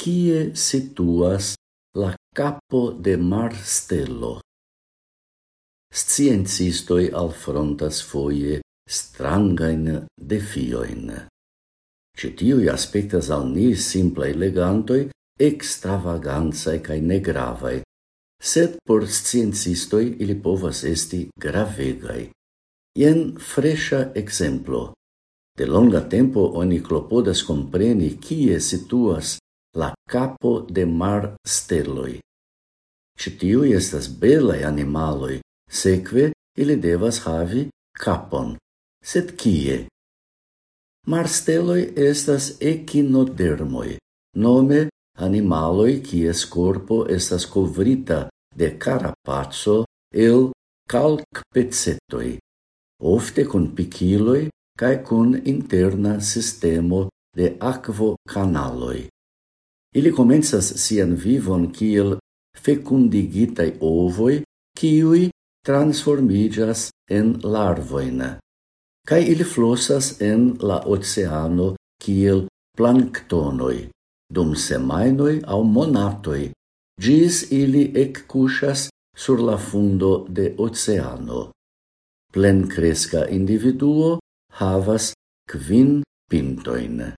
kie situas la capo de Marstelo. Sciencistoi alfrontas foie strangain defioin. Cetiui aspectas al ni simple elegantoi, extravaganzae cae negravae, sed por sciencistoi ili povas esti gravegai. Ien fresha exemplo. De longa tempo oni clopodas compreni kie situas la capo de mar steloi. Citiui estas belai animaloi, seque ili devas havi capon. Sed kie? Marsteloj estas echinodermoi, nome animaloi kies corpo estas covrita de carapazzo el calcpecetoi, ofte con piciloi cae con interna sistemo de aquo canaloi. Ili comensas sian vivon kiel fecundigitai ovoi, kiui transformigas en larvoina. Kai ili flosas en la oceano kiel planktonoi, dum semainoi au monatoi, gis ili ekkuŝas sur la fundo de oceano. Plen cresca individuo havas quin pintoin.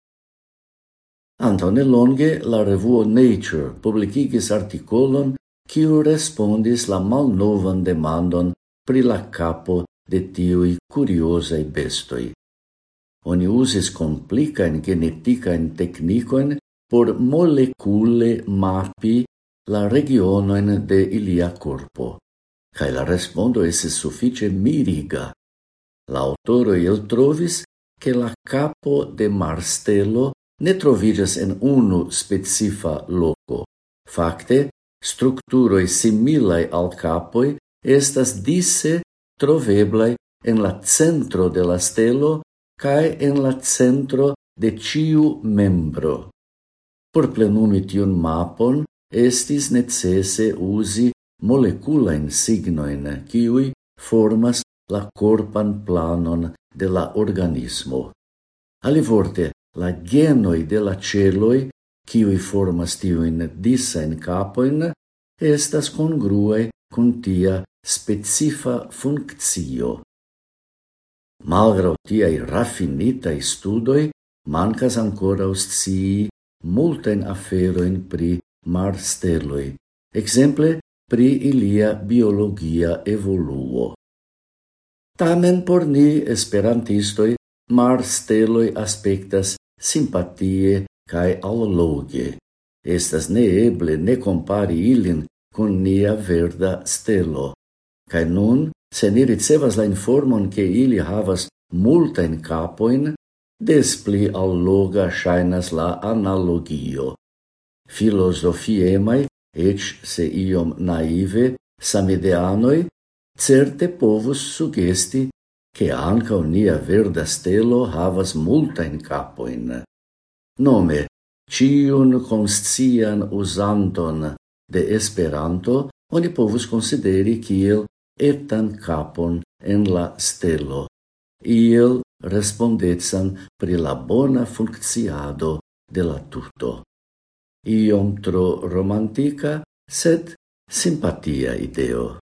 Antone longe la revuo Nature publicigis artikolon, quiu respondis la malnovan demandon pri la capo de tiui curiosai bestoi. Oni usis complicaen geneticaen technicoen por molecule mapi la regionoen de ilia corpo, cae la respondo esse suffice miriga. La autoro el trovis che la capo de Marstelo ne trovigas en unu specifa loco. Fakte, structuroi similai al capoi estas disse troveblai en la centro de la stelo cae en la centro de ciu membro. Por plenumi tiun mapon, estis necesse usi moleculain signoin, kiui formas la corpan planon de la organismo. Alivorte, la genoi de la celoi, kiui formas tiuin disain capoin, estas congrue cun tia specifa funccio. Malgrau tiai raffinitai studoi, mancas ancora scii multen aferoin pri marsteloi, exemple pri ilia biologia evoluo. Tamen por ni esperantistoi marsteloi aspectas simpatie cae alloge. Estas neeble ne compari ilin con nia verda stelo. Cae nun, se ni ricevas la informon che ili havas multain capoin, despli alloga shainas la analogio. Filosofiemai, ec se iom naive, samideanoi, certe povus sugesti che anca unia verda stelo havas multain capoin. Nome, ciun conscian usanton de Esperanto oni povus consideri kiel etan capon en la stelo, iel respondetsan pri la bona funcciado de la tuto. Iom tro romantica, sed simpatia ideo.